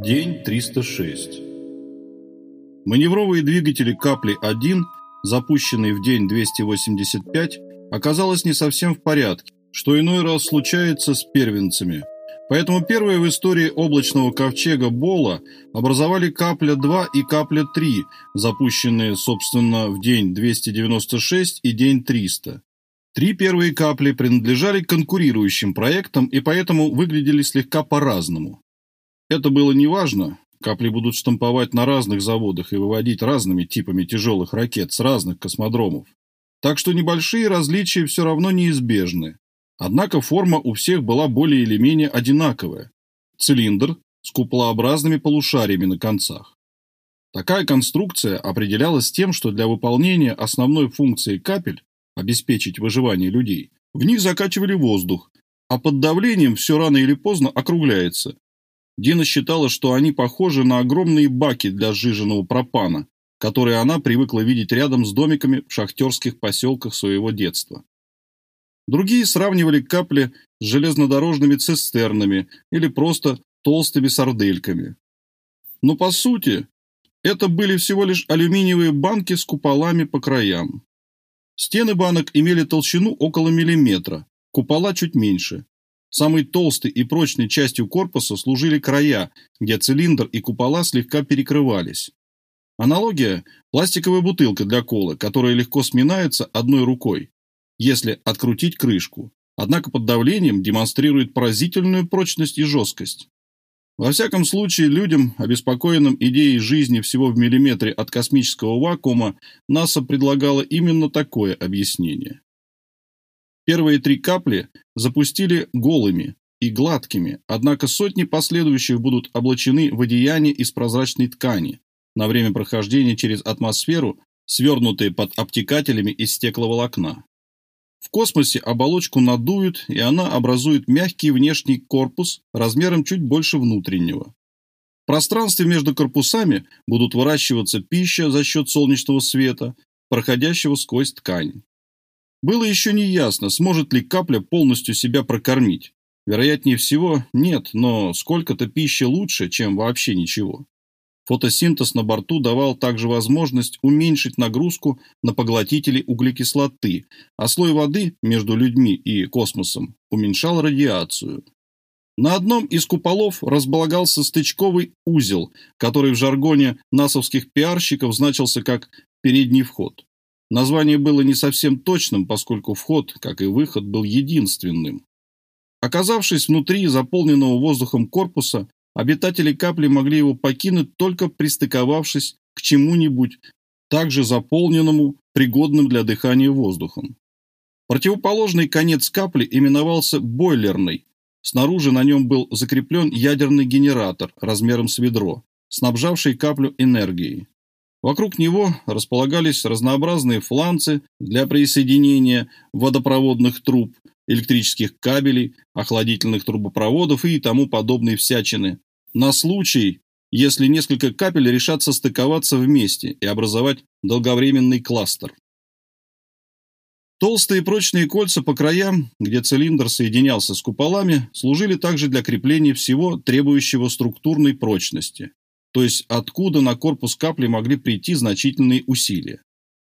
День 306. Маневровые двигатели Капли-1, запущенные в день 285, оказалось не совсем в порядке, что иной раз случается с первенцами. Поэтому первые в истории облачного ковчега Бола образовали Капля-2 и Капля-3, запущенные, собственно, в день 296 и день 300. Три первые капли принадлежали конкурирующим проектам и поэтому выглядели слегка по-разному. Это было неважно, капли будут штамповать на разных заводах и выводить разными типами тяжелых ракет с разных космодромов. Так что небольшие различия все равно неизбежны. Однако форма у всех была более или менее одинаковая. Цилиндр с куполообразными полушариями на концах. Такая конструкция определялась тем, что для выполнения основной функции капель обеспечить выживание людей, в них закачивали воздух, а под давлением все рано или поздно округляется, Дина считала, что они похожи на огромные баки для сжиженного пропана, которые она привыкла видеть рядом с домиками в шахтерских поселках своего детства. Другие сравнивали капли с железнодорожными цистернами или просто толстыми сардельками. Но по сути, это были всего лишь алюминиевые банки с куполами по краям. Стены банок имели толщину около миллиметра, купола чуть меньше, Самой толстой и прочной частью корпуса служили края, где цилиндр и купола слегка перекрывались. Аналогия – пластиковая бутылка для колы, которая легко сминается одной рукой, если открутить крышку, однако под давлением демонстрирует поразительную прочность и жесткость. Во всяком случае, людям, обеспокоенным идеей жизни всего в миллиметре от космического вакуума, НАСА предлагала именно такое объяснение. Первые три капли запустили голыми и гладкими, однако сотни последующих будут облачены в одеяние из прозрачной ткани, на время прохождения через атмосферу, свернутые под обтекателями из стекловолокна. В космосе оболочку надуют, и она образует мягкий внешний корпус размером чуть больше внутреннего. В пространстве между корпусами будут выращиваться пища за счет солнечного света, проходящего сквозь ткань. Было еще не ясно, сможет ли капля полностью себя прокормить. Вероятнее всего, нет, но сколько-то пищи лучше, чем вообще ничего. Фотосинтез на борту давал также возможность уменьшить нагрузку на поглотители углекислоты, а слой воды между людьми и космосом уменьшал радиацию. На одном из куполов располагался стычковый узел, который в жаргоне насовских пиарщиков значился как «передний вход». Название было не совсем точным, поскольку вход, как и выход, был единственным. Оказавшись внутри заполненного воздухом корпуса, обитатели капли могли его покинуть, только пристыковавшись к чему-нибудь, также заполненному, пригодным для дыхания воздухом. Противоположный конец капли именовался бойлерной. Снаружи на нем был закреплен ядерный генератор размером с ведро, снабжавший каплю энергией. Вокруг него располагались разнообразные фланцы для присоединения водопроводных труб, электрических кабелей, охладительных трубопроводов и тому подобной всячины, на случай, если несколько капель решат состыковаться вместе и образовать долговременный кластер. Толстые прочные кольца по краям, где цилиндр соединялся с куполами, служили также для крепления всего требующего структурной прочности то есть откуда на корпус капли могли прийти значительные усилия.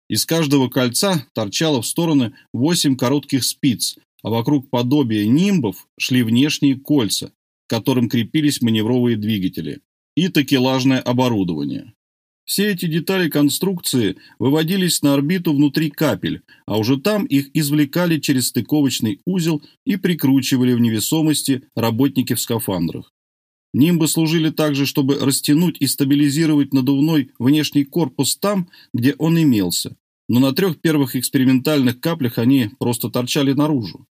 Из каждого кольца торчало в стороны восемь коротких спиц, а вокруг подобия нимбов шли внешние кольца, к которым крепились маневровые двигатели, и такелажное оборудование. Все эти детали конструкции выводились на орбиту внутри капель, а уже там их извлекали через стыковочный узел и прикручивали в невесомости работники в скафандрах. Нимбы служили также, чтобы растянуть и стабилизировать надувной внешний корпус там, где он имелся, но на трех первых экспериментальных каплях они просто торчали наружу,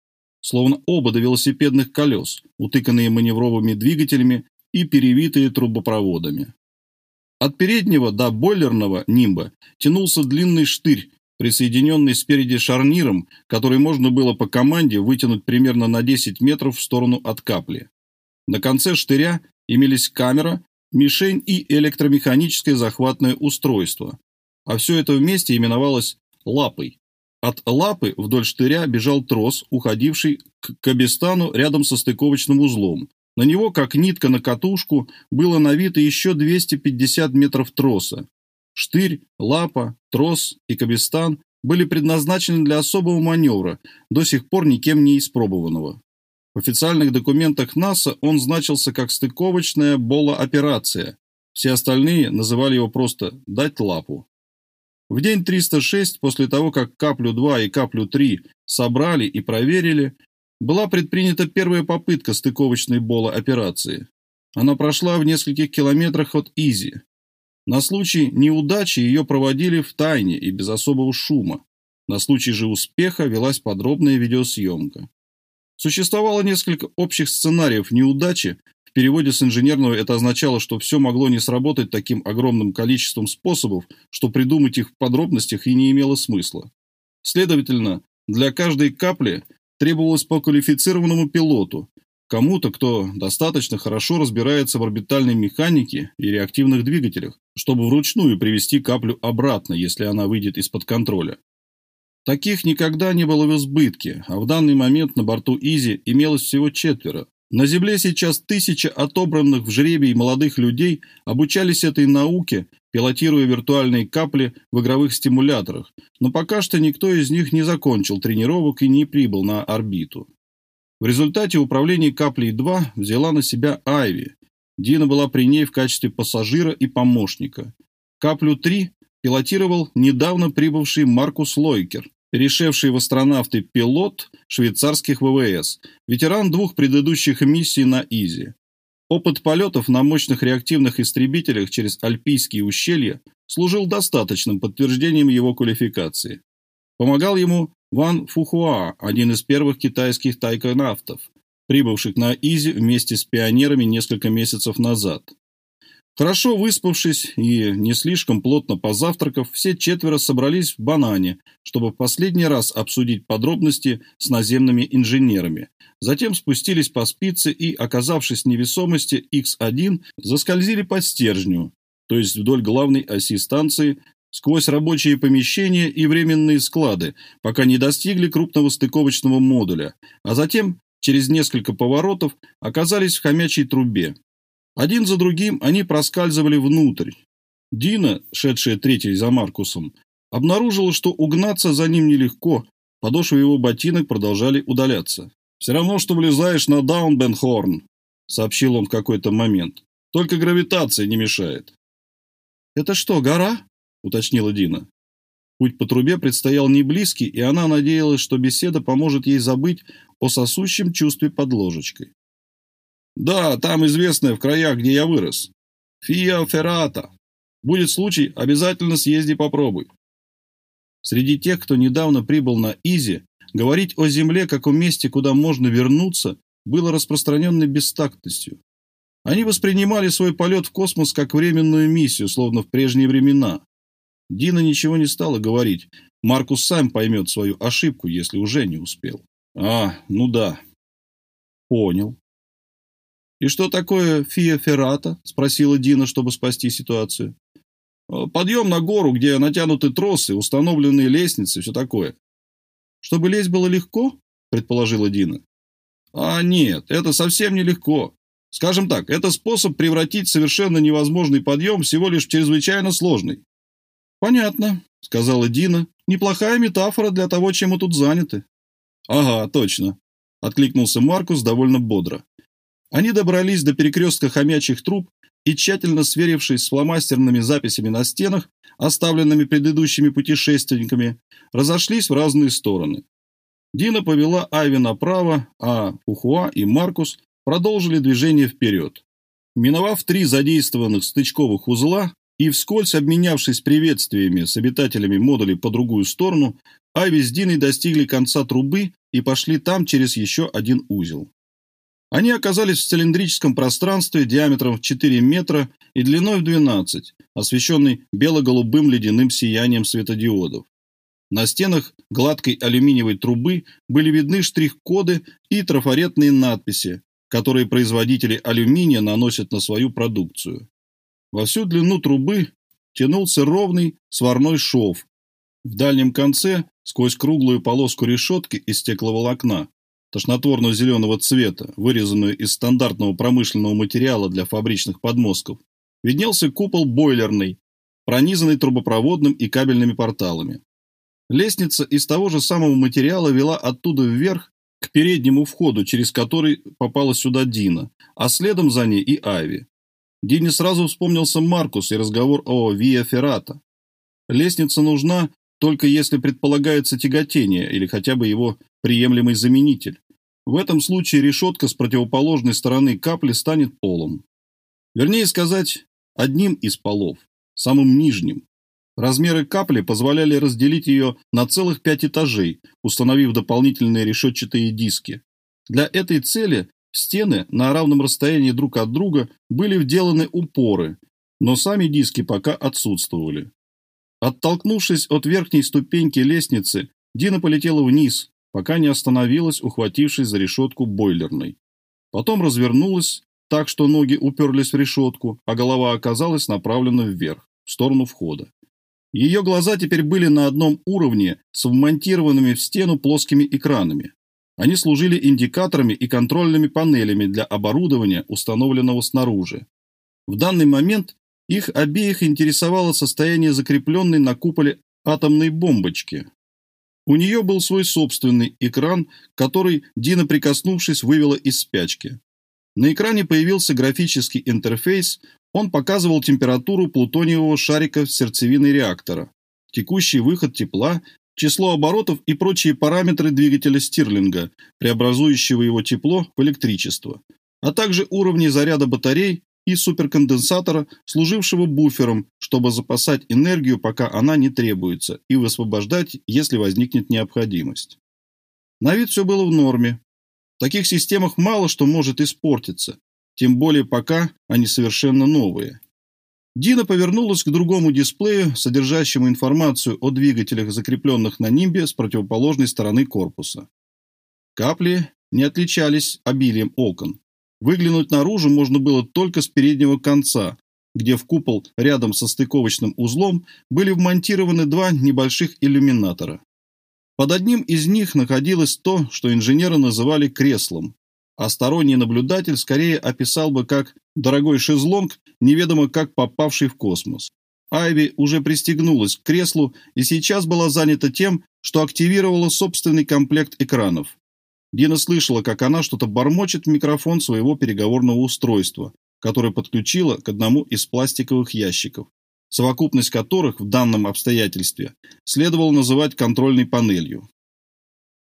словно оба до велосипедных колес, утыканные маневровыми двигателями и перевитые трубопроводами. От переднего до бойлерного нимба тянулся длинный штырь, присоединенный спереди шарниром, который можно было по команде вытянуть примерно на 10 метров в сторону от капли. На конце штыря имелись камера, мишень и электромеханическое захватное устройство. А все это вместе именовалось лапой. От лапы вдоль штыря бежал трос, уходивший к кабестану рядом со стыковочным узлом, На него, как нитка на катушку, было навито еще 250 метров троса. Штырь, лапа, трос и кабестан были предназначены для особого маневра, до сих пор никем не испробованного. В официальных документах НАСА он значился как стыковочная бола-операция. Все остальные называли его просто «дать лапу». В день 306, после того, как каплю-2 и каплю-3 собрали и проверили, была предпринята первая попытка стыковочной бола-операции. Она прошла в нескольких километрах от Изи. На случай неудачи ее проводили в тайне и без особого шума. На случай же успеха велась подробная видеосъемка. Существовало несколько общих сценариев неудачи. В переводе с инженерного это означало, что все могло не сработать таким огромным количеством способов, что придумать их в подробностях и не имело смысла. Следовательно, для каждой капли требовалось по квалифицированному пилоту, кому-то, кто достаточно хорошо разбирается в орбитальной механике и реактивных двигателях, чтобы вручную привести каплю обратно, если она выйдет из-под контроля. Таких никогда не было в избытке, а в данный момент на борту Изи имелось всего четверо. На Земле сейчас тысяча отобранных в жребий молодых людей обучались этой науке, пилотируя виртуальные капли в игровых стимуляторах, но пока что никто из них не закончил тренировок и не прибыл на орбиту. В результате управление Каплей-2 взяла на себя Айви. Дина была при ней в качестве пассажира и помощника. Каплю-3 пилотировал недавно прибывший Маркус Лойкер, решивший в астронавты пилот швейцарских ВВС, ветеран двух предыдущих миссий на Изи. Опыт полетов на мощных реактивных истребителях через Альпийские ущелья служил достаточным подтверждением его квалификации. Помогал ему Ван Фухуа, один из первых китайских тайконавтов, прибывших на Изи вместе с пионерами несколько месяцев назад. Хорошо выспавшись и не слишком плотно позавтракав, все четверо собрались в Банане, чтобы в последний раз обсудить подробности с наземными инженерами. Затем спустились по спице и, оказавшись в невесомости X1, заскользили по стержню, то есть вдоль главной оси станции, сквозь рабочие помещения и временные склады, пока не достигли крупного стыковочного модуля, а затем, через несколько поворотов, оказались в хомячей трубе. Один за другим они проскальзывали внутрь. Дина, шедшая третьей за Маркусом, обнаружила, что угнаться за ним нелегко, подошвы его ботинок продолжали удаляться. «Все равно, что влезаешь на Даунбенхорн», — сообщил он в какой-то момент. «Только гравитация не мешает». «Это что, гора?» — уточнила Дина. Путь по трубе предстоял не близкий, и она надеялась, что беседа поможет ей забыть о сосущем чувстве под ложечкой. Да, там известная в краях, где я вырос. Фиа Феррата. Будет случай, обязательно съезди попробуй. Среди тех, кто недавно прибыл на Изи, говорить о Земле как о месте, куда можно вернуться, было распространенной бестактностью. Они воспринимали свой полет в космос как временную миссию, словно в прежние времена. Дина ничего не стала говорить. Маркус сам поймет свою ошибку, если уже не успел. А, ну да. Понял. «И что такое фия феррата?» – спросила Дина, чтобы спасти ситуацию. «Э, «Подъем на гору, где натянуты тросы, установленные лестницы, все такое». «Чтобы лезть было легко?» – предположила Дина. «А нет, это совсем не легко. Скажем так, это способ превратить совершенно невозможный подъем всего лишь в чрезвычайно сложный». «Понятно», – сказала Дина. «Неплохая метафора для того, чем мы тут заняты». «Ага, точно», – откликнулся Маркус довольно бодро. Они добрались до перекрестка хомячих труб и, тщательно сверившись с фломастерными записями на стенах, оставленными предыдущими путешественниками, разошлись в разные стороны. Дина повела Айви направо, а Ухуа и Маркус продолжили движение вперед. Миновав три задействованных стычковых узла и вскользь обменявшись приветствиями с обитателями модулей по другую сторону, Айви с Диной достигли конца трубы и пошли там через еще один узел. Они оказались в цилиндрическом пространстве диаметром в 4 метра и длиной в 12, освещенный бело-голубым ледяным сиянием светодиодов. На стенах гладкой алюминиевой трубы были видны штрих-коды и трафаретные надписи, которые производители алюминия наносят на свою продукцию. Во всю длину трубы тянулся ровный сварной шов. В дальнем конце, сквозь круглую полоску решетки из стекловолокна, тошнотворного зеленого цвета, вырезанную из стандартного промышленного материала для фабричных подмостков, виднелся купол бойлерный, пронизанный трубопроводным и кабельными порталами. Лестница из того же самого материала вела оттуда вверх к переднему входу, через который попала сюда Дина, а следом за ней и Айви. Дине сразу вспомнился Маркус и разговор о Виа Феррата. Лестница нужна только если предполагается тяготение или хотя бы его приемлемый заменитель. В этом случае решетка с противоположной стороны капли станет полом. Вернее сказать, одним из полов, самым нижним. Размеры капли позволяли разделить ее на целых пять этажей, установив дополнительные решетчатые диски. Для этой цели стены на равном расстоянии друг от друга были вделаны упоры, но сами диски пока отсутствовали. Оттолкнувшись от верхней ступеньки лестницы, Дина полетела вниз, пока не остановилась, ухватившись за решетку бойлерной. Потом развернулась так, что ноги уперлись в решетку, а голова оказалась направлена вверх, в сторону входа. Ее глаза теперь были на одном уровне с вмонтированными в стену плоскими экранами. Они служили индикаторами и контрольными панелями для оборудования, установленного снаружи. В данный момент их обеих интересовало состояние закрепленной на куполе атомной бомбочки. У нее был свой собственный экран, который Дина, прикоснувшись, вывела из спячки. На экране появился графический интерфейс, он показывал температуру плутониевого шарика сердцевины реактора, текущий выход тепла, число оборотов и прочие параметры двигателя Стирлинга, преобразующего его тепло в электричество, а также уровни заряда батарей и суперконденсатора, служившего буфером, чтобы запасать энергию, пока она не требуется, и высвобождать, если возникнет необходимость. На вид все было в норме. В таких системах мало что может испортиться, тем более пока они совершенно новые. Дина повернулась к другому дисплею, содержащему информацию о двигателях, закрепленных на нимбе с противоположной стороны корпуса. Капли не отличались обилием окон. Выглянуть наружу можно было только с переднего конца, где в купол рядом со стыковочным узлом были вмонтированы два небольших иллюминатора. Под одним из них находилось то, что инженеры называли креслом, а сторонний наблюдатель скорее описал бы как «дорогой шезлонг, неведомо как попавший в космос». Айви уже пристегнулась к креслу и сейчас была занята тем, что активировала собственный комплект экранов. Дина слышала, как она что-то бормочет в микрофон своего переговорного устройства, которое подключила к одному из пластиковых ящиков, совокупность которых в данном обстоятельстве следовало называть контрольной панелью.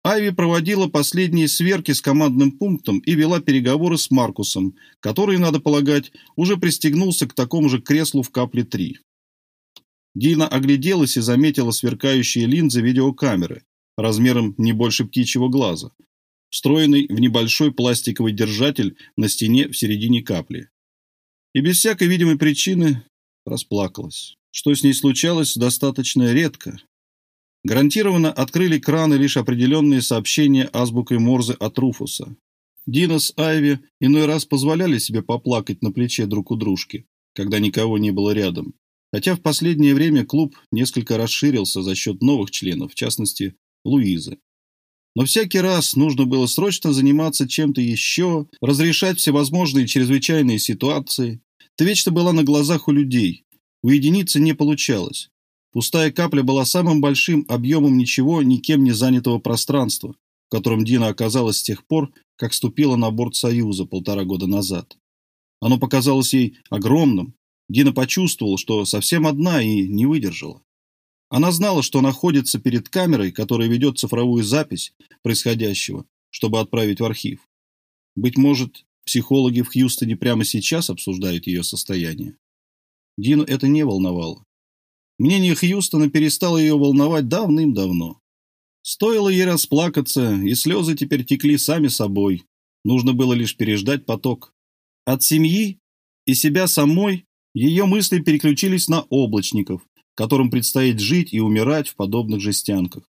Айви проводила последние сверки с командным пунктом и вела переговоры с Маркусом, который, надо полагать, уже пристегнулся к такому же креслу в капле 3. Дина огляделась и заметила сверкающие линзы видеокамеры, размером не больше птичьего глаза, встроенный в небольшой пластиковый держатель на стене в середине капли. И без всякой видимой причины расплакалась. Что с ней случалось достаточно редко, Гарантированно открыли краны лишь определенные сообщения азбукой Морзе от Руфуса. Дина с Айви иной раз позволяли себе поплакать на плече друг у дружки, когда никого не было рядом. Хотя в последнее время клуб несколько расширился за счет новых членов, в частности, Луизы. Но всякий раз нужно было срочно заниматься чем-то еще, разрешать всевозможные чрезвычайные ситуации. Ты вечно была на глазах у людей. Уединиться не получалось. Пустая капля была самым большим объемом ничего, никем не занятого пространства, в котором Дина оказалась с тех пор, как ступила на борт Союза полтора года назад. Оно показалось ей огромным. Дина почувствовала, что совсем одна и не выдержала. Она знала, что находится перед камерой, которая ведет цифровую запись происходящего, чтобы отправить в архив. Быть может, психологи в Хьюстоне прямо сейчас обсуждают ее состояние. Дину это не волновало. Мнение Хьюстона перестало ее волновать давным-давно. Стоило ей расплакаться, и слезы теперь текли сами собой. Нужно было лишь переждать поток. От семьи и себя самой ее мысли переключились на облачников, которым предстоит жить и умирать в подобных жестянках.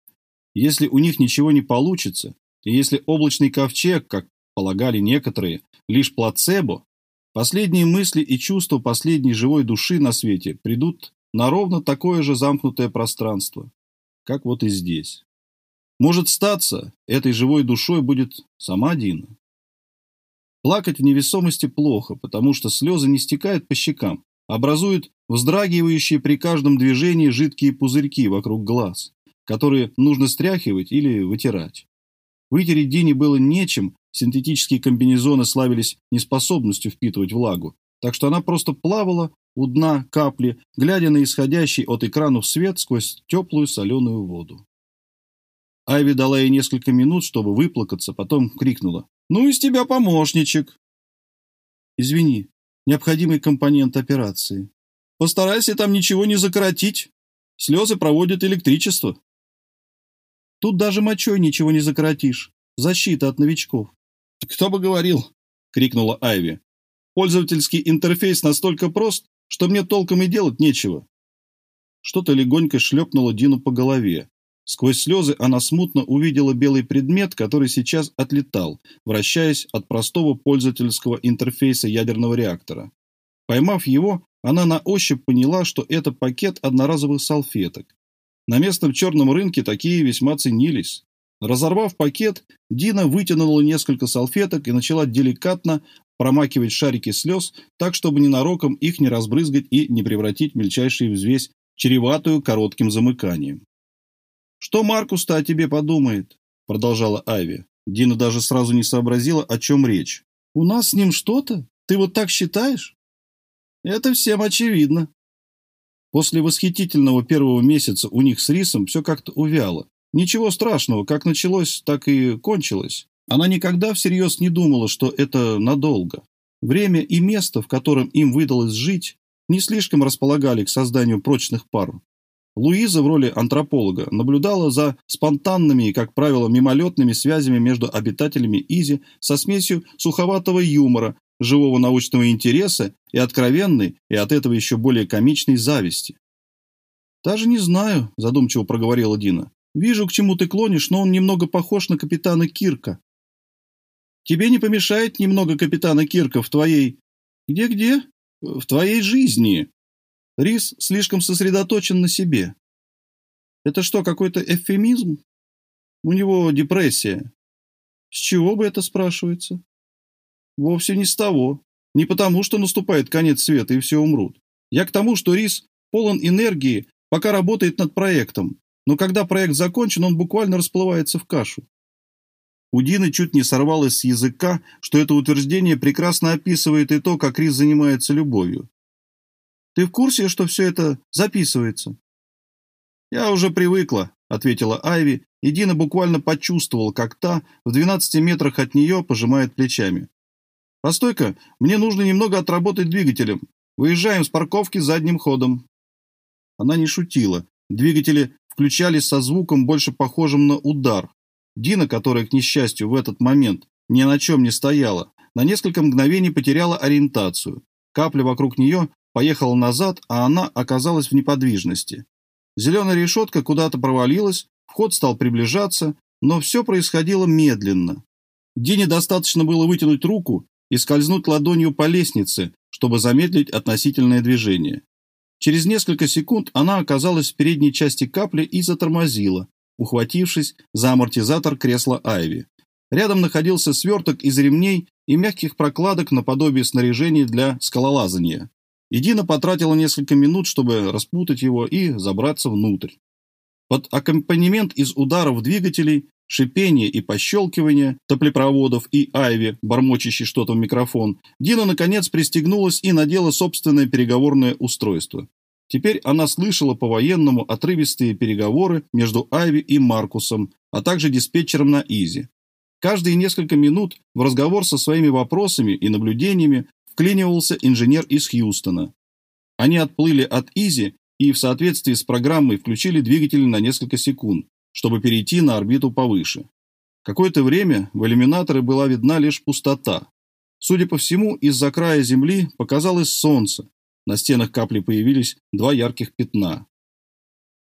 Если у них ничего не получится, и если облачный ковчег, как полагали некоторые, лишь плацебо, последние мысли и чувства последней живой души на свете придут на ровно такое же замкнутое пространство, как вот и здесь. Может статься, этой живой душой будет сама Дина. Плакать в невесомости плохо, потому что слезы не стекают по щекам, образуют вздрагивающие при каждом движении жидкие пузырьки вокруг глаз, которые нужно стряхивать или вытирать. Вытереть Дине было нечем, синтетические комбинезоны славились неспособностью впитывать влагу, так что она просто плавала у дна капли, глядя на исходящий от экранов свет сквозь теплую соленую воду. Айви дала ей несколько минут, чтобы выплакаться, потом крикнула. «Ну, из тебя помощничек!» «Извини, необходимый компонент операции. Постарайся там ничего не закоротить. Слезы проводят электричество». «Тут даже мочой ничего не закоротишь. Защита от новичков». «Кто бы говорил?» — крикнула Айви. «Пользовательский интерфейс настолько прост, что мне толком и делать нечего». Что-то легонько шлепнуло Дину по голове. Сквозь слезы она смутно увидела белый предмет, который сейчас отлетал, вращаясь от простого пользовательского интерфейса ядерного реактора. Поймав его, она на ощупь поняла, что это пакет одноразовых салфеток. На местном черном рынке такие весьма ценились. Разорвав пакет, Дина вытянула несколько салфеток и начала деликатно промакивать шарики слез, так, чтобы ненароком их не разбрызгать и не превратить в мельчайшую взвесь, чреватую коротким замыканием. «Что Маркус-то о тебе подумает?» – продолжала Айви. Дина даже сразу не сообразила, о чем речь. «У нас с ним что-то? Ты вот так считаешь?» «Это всем очевидно». После восхитительного первого месяца у них с Рисом все как-то увяло. Ничего страшного, как началось, так и кончилось. Она никогда всерьез не думала, что это надолго. Время и место, в котором им выдалось жить, не слишком располагали к созданию прочных пар. Луиза в роли антрополога наблюдала за спонтанными и, как правило, мимолетными связями между обитателями Изи со смесью суховатого юмора, живого научного интереса и откровенной, и от этого еще более комичной зависти. «Даже не знаю», – задумчиво проговорила Дина. «Вижу, к чему ты клонишь, но он немного похож на капитана Кирка». «Тебе не помешает немного капитана Кирка в твоей...» «Где-где?» «В твоей жизни», Рис слишком сосредоточен на себе. Это что, какой-то эвфемизм? У него депрессия. С чего бы это спрашивается? Вовсе не с того. Не потому, что наступает конец света и все умрут. Я к тому, что Рис полон энергии, пока работает над проектом. Но когда проект закончен, он буквально расплывается в кашу. У Дины чуть не сорвалось с языка, что это утверждение прекрасно описывает и то, как Рис занимается любовью. Ты в курсе, что все это записывается?» «Я уже привыкла», — ответила Айви, и Дина буквально почувствовала, как та в 12 метрах от нее пожимает плечами. «Постой-ка, мне нужно немного отработать двигателем. Выезжаем с парковки задним ходом». Она не шутила. Двигатели включались со звуком, больше похожим на удар. Дина, которая, к несчастью, в этот момент ни на чем не стояла, на несколько мгновений потеряла ориентацию. Капля вокруг нее поехала назад, а она оказалась в неподвижности. Зеленая решетка куда-то провалилась, вход стал приближаться, но все происходило медленно. Дине достаточно было вытянуть руку и скользнуть ладонью по лестнице, чтобы замедлить относительное движение. Через несколько секунд она оказалась в передней части капли и затормозила, ухватившись за амортизатор кресла Айви. Рядом находился сверток из ремней и мягких прокладок наподобие снаряжения для скалолазания. И Дина потратила несколько минут, чтобы распутать его и забраться внутрь. Под аккомпанемент из ударов двигателей, шипения и пощелкивания топлепроводов и Айви, бормочащий что-то в микрофон, Дина, наконец, пристегнулась и надела собственное переговорное устройство. Теперь она слышала по-военному отрывистые переговоры между Айви и Маркусом, а также диспетчером на Изи. Каждые несколько минут в разговор со своими вопросами и наблюдениями вклинивался инженер из Хьюстона. Они отплыли от Изи и в соответствии с программой включили двигатель на несколько секунд, чтобы перейти на орбиту повыше. Какое-то время в иллюминаторе была видна лишь пустота. Судя по всему, из-за края Земли показалось солнце. На стенах капли появились два ярких пятна.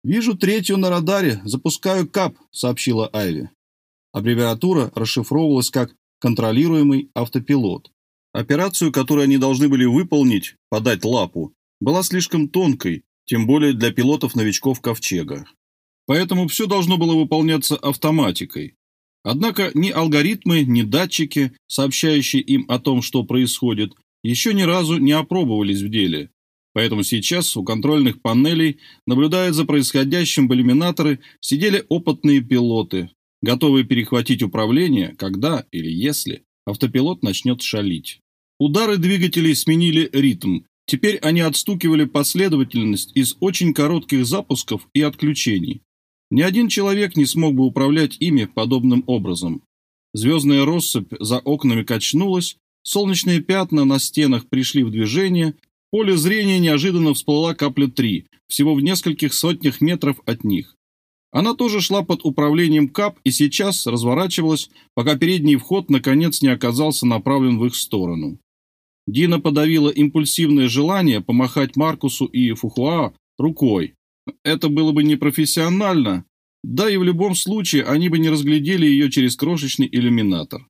«Вижу третью на радаре, запускаю КАП», — сообщила Айви. Аббревиатура расшифровывалась как «контролируемый автопилот». Операцию, которую они должны были выполнить, подать лапу, была слишком тонкой, тем более для пилотов-новичков Ковчега. поэтому все должно было выполняться автоматикой. Однако ни алгоритмы, ни датчики, сообщающие им о том, что происходит, еще ни разу не опробовались в деле. Поэтому сейчас у контрольных панелей, наблюдая за происходящим в иллюминаторы, сидели опытные пилоты, готовые перехватить управление, когда или если автопилот начнет шалить. Удары двигателей сменили ритм. Теперь они отстукивали последовательность из очень коротких запусков и отключений. Ни один человек не смог бы управлять ими подобным образом. Звездная россыпь за окнами качнулась, солнечные пятна на стенах пришли в движение, поле зрения неожиданно всплыла капля 3, всего в нескольких сотнях метров от них. Она тоже шла под управлением КАП и сейчас разворачивалась, пока передний вход наконец не оказался направлен в их сторону. Дина подавила импульсивное желание помахать Маркусу и Фухуа рукой, это было бы непрофессионально, да и в любом случае они бы не разглядели ее через крошечный иллюминатор.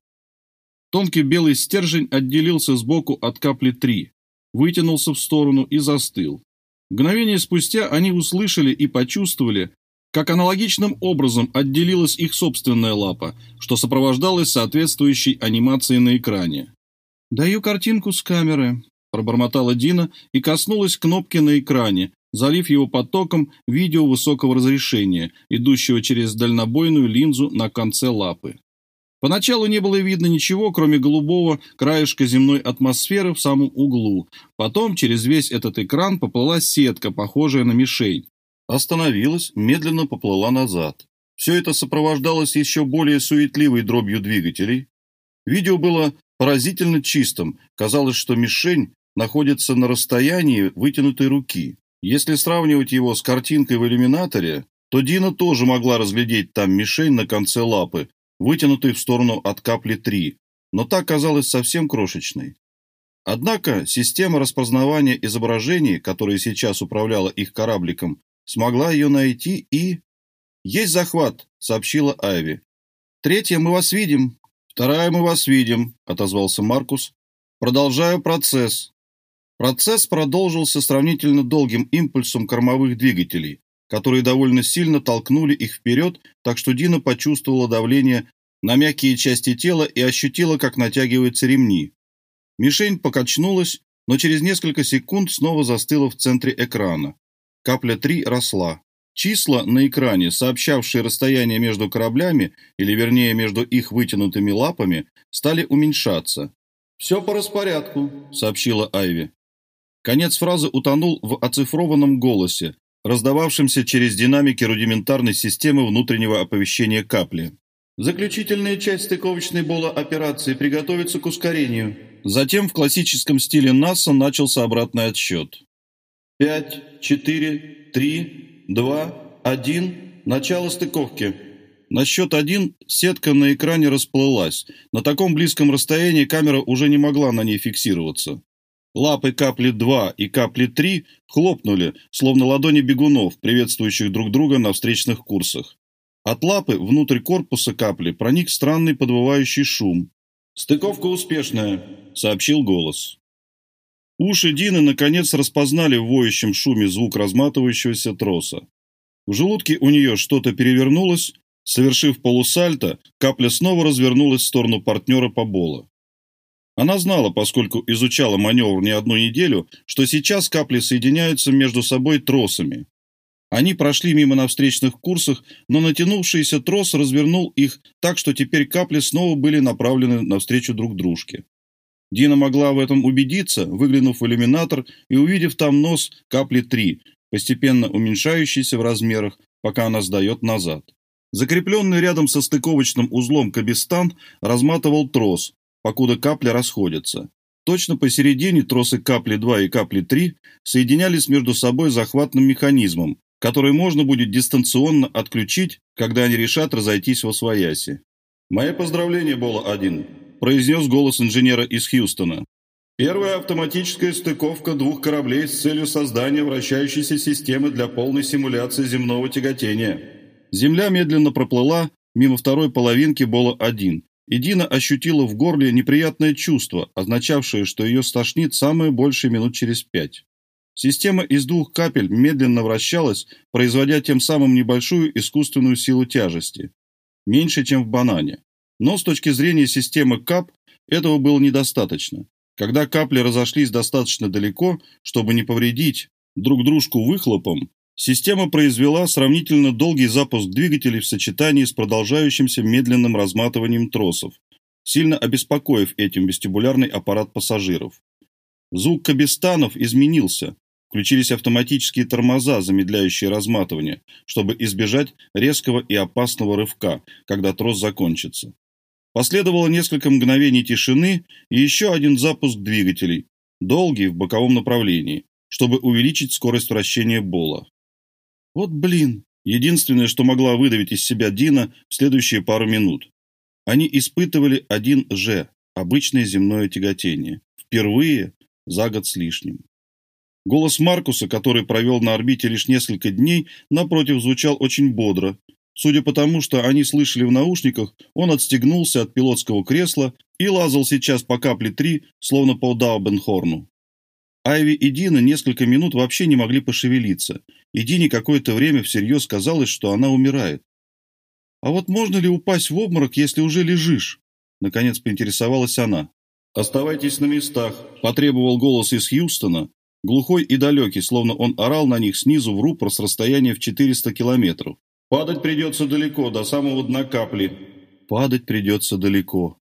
Тонкий белый стержень отделился сбоку от капли 3, вытянулся в сторону и застыл. Мгновение спустя они услышали и почувствовали, как аналогичным образом отделилась их собственная лапа, что сопровождалось соответствующей анимацией на экране. «Даю картинку с камеры», – пробормотала Дина и коснулась кнопки на экране, залив его потоком видео высокого разрешения, идущего через дальнобойную линзу на конце лапы. Поначалу не было видно ничего, кроме голубого краешка земной атмосферы в самом углу. Потом через весь этот экран поплыла сетка, похожая на мишень. Остановилась, медленно поплыла назад. Все это сопровождалось еще более суетливой дробью двигателей. Видео было поразительно чистым. Казалось, что мишень находится на расстоянии вытянутой руки. Если сравнивать его с картинкой в иллюминаторе, то Дина тоже могла разглядеть там мишень на конце лапы, вытянутой в сторону от капли 3, но та казалась совсем крошечной. Однако система распознавания изображений, которая сейчас управляла их корабликом, смогла ее найти и... «Есть захват», — сообщила Айви. «Третья, мы вас видим». «Вторая, мы вас видим», — отозвался Маркус. «Продолжаю процесс. Процесс продолжился сравнительно долгим импульсом кормовых двигателей, которые довольно сильно толкнули их вперед, так что Дина почувствовала давление на мягкие части тела и ощутила, как натягиваются ремни. Мишень покачнулась, но через несколько секунд снова застыла в центре экрана. Капля 3 росла. Числа на экране, сообщавшие расстояние между кораблями, или вернее между их вытянутыми лапами, стали уменьшаться. «Все по распорядку», — сообщила Айви. Конец фразы утонул в оцифрованном голосе, раздававшемся через динамики рудиментарной системы внутреннего оповещения капли. Заключительная часть стыковочной бола операции приготовится к ускорению. Затем в классическом стиле НАСА начался обратный отсчет. «Пять, четыре, три, два, один. Начало стыковки». На счет один сетка на экране расплылась. На таком близком расстоянии камера уже не могла на ней фиксироваться. Лапы капли 2 и капли 3 хлопнули, словно ладони бегунов, приветствующих друг друга на встречных курсах. От лапы внутрь корпуса капли проник странный подвывающий шум. «Стыковка успешная», — сообщил голос. Уши Дины наконец распознали в воющем шуме звук разматывающегося троса. В желудке у нее что-то перевернулось, совершив полусальто, капля снова развернулась в сторону партнера по бола. Она знала, поскольку изучала маневр не одну неделю, что сейчас капли соединяются между собой тросами. Они прошли мимо на встречных курсах, но натянувшийся трос развернул их так, что теперь капли снова были направлены навстречу друг дружке. Дина могла в этом убедиться, выглянув в иллюминатор и увидев там нос капли 3, постепенно уменьшающийся в размерах, пока она сдает назад. Закрепленный рядом со стыковочным узлом кабистан разматывал трос, покуда капли расходятся. Точно посередине тросы капли 2 и капли 3 соединялись между собой захватным механизмом, который можно будет дистанционно отключить, когда они решат разойтись во свояси. «Мои поздравления, Бола-1», – произнес голос инженера из Хьюстона. «Первая автоматическая стыковка двух кораблей с целью создания вращающейся системы для полной симуляции земного тяготения». Земля медленно проплыла мимо второй половинки Бола-1, и Дина ощутила в горле неприятное чувство, означавшее, что ее стошнит самое большее минут через пять. Система из двух капель медленно вращалась, производя тем самым небольшую искусственную силу тяжести. Меньше, чем в банане. Но с точки зрения системы КАП этого было недостаточно. Когда капли разошлись достаточно далеко, чтобы не повредить друг дружку выхлопом, система произвела сравнительно долгий запуск двигателей в сочетании с продолжающимся медленным разматыванием тросов, сильно обеспокоив этим вестибулярный аппарат пассажиров. Звук кабистанов изменился, Включились автоматические тормоза, замедляющие разматывание, чтобы избежать резкого и опасного рывка, когда трос закончится. Последовало несколько мгновений тишины и еще один запуск двигателей, долгий в боковом направлении, чтобы увеличить скорость вращения Бола. Вот блин, единственное, что могла выдавить из себя Дина в следующие пару минут. Они испытывали один Ж, обычное земное тяготение, впервые за год с лишним. Голос Маркуса, который провел на орбите лишь несколько дней, напротив, звучал очень бодро. Судя по тому, что они слышали в наушниках, он отстегнулся от пилотского кресла и лазал сейчас по капле 3, словно по Даубенхорну. Айви и Дина несколько минут вообще не могли пошевелиться, и Дине какое-то время всерьез казалось, что она умирает. «А вот можно ли упасть в обморок, если уже лежишь?» Наконец поинтересовалась она. «Оставайтесь на местах», – потребовал голос из Хьюстона, Глухой и далекий, словно он орал на них снизу в рупор с расстояния в 400 километров. «Падать придется далеко, до самого дна капли». «Падать придется далеко».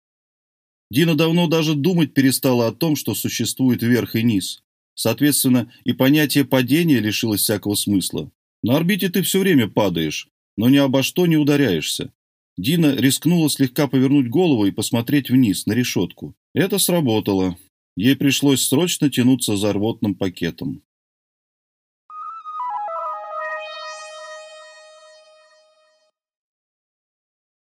Дина давно даже думать перестала о том, что существует верх и низ. Соответственно, и понятие падения лишилось всякого смысла. На орбите ты все время падаешь, но ни обо что не ударяешься. Дина рискнула слегка повернуть голову и посмотреть вниз, на решетку. Это сработало. Ей пришлось срочно тянуться за рвотным пакетом.